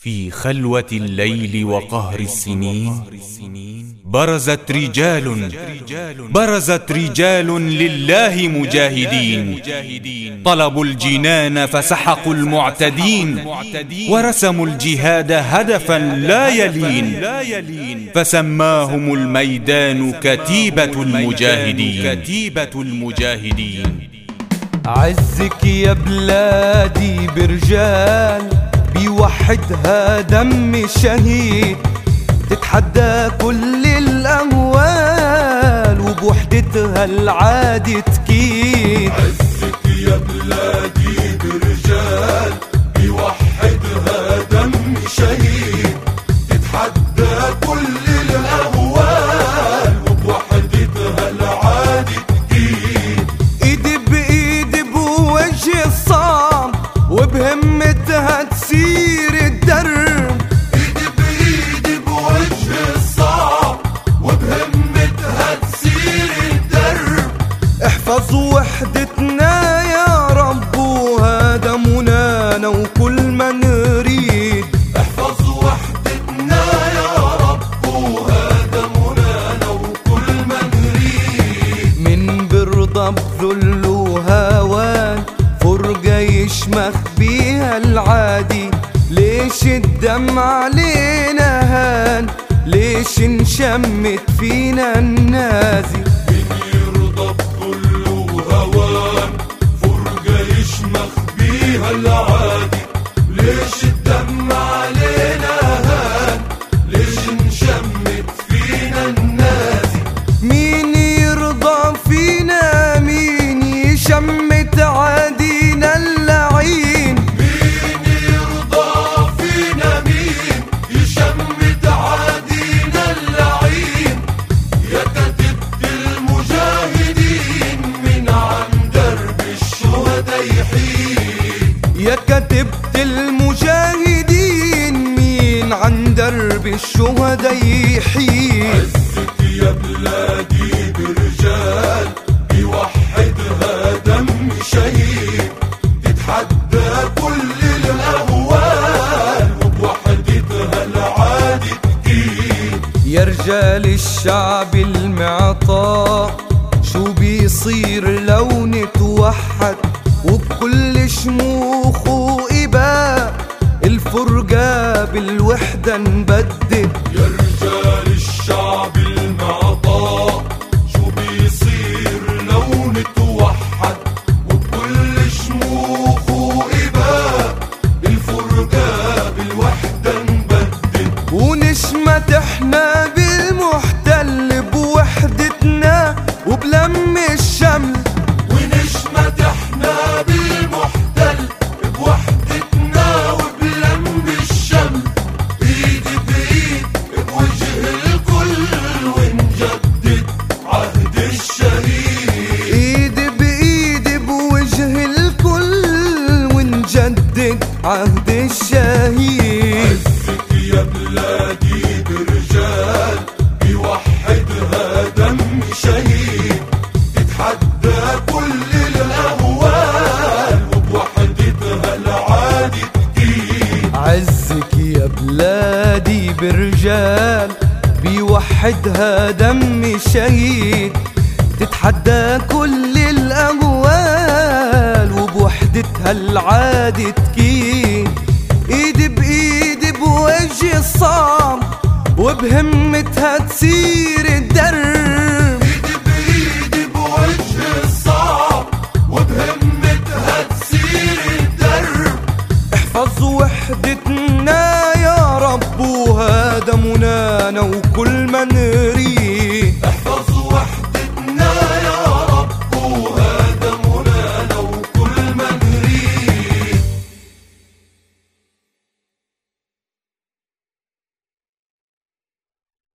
في خلوة الليل وقهر السنين. برزت رجال برزت رجال لله مجاهدين. طلبوا الجنان فسحقوا المعتدين. ورسموا الجهاد هدفا لا يلين. فسماهم الميدان كتيبة المجاهدين. كتيبة المجاهدين. عزك يا بلادي برجال. بيوحدها دم الشهيد تتحدى كل الأهوال وبوحدتها العادي تكيد. عزك يا بلادي. احفظ وحدتنا يا رب وهذا منانا وكل ما نريد. احفظ وحدتنا يا رب وهذا منانا وكل ما نريد. من برضى بذل وهوان فرقة يشمخ بيها العادي. ليش الدم علينا هان؟ ليش انشمت فينا النازي؟ يشمخ بيها العادي. ليش الدم درب الشهداء يحيي. عزك يا بلادي برجال بيوحدها دم شهيد تتحدى كل الأهوال وبوحدتها العادي تكيد يا رجال الشعب المعطاء شو بيصير لو نتوحد؟ وبكل شموخ الفرقة بالوحدة عهد الشهيد. عزك يا بلادي برجال بيوحدها دم شهيد. تتحدى كل الأهوال وبوحدتها العادي تكيد عزك يا بلادي برجال بيوحدها دم شهيد تتحدى كل الأهوال هالعادة تكي إيدي بإيدي بوجهي الصام وبهمتها تصير الدرب. إيدي بإيدي بوجهي الصام وبهمتها تصير الدرب. احفظ وحدتنا يا رب وهذا منانا وكل ما نريد.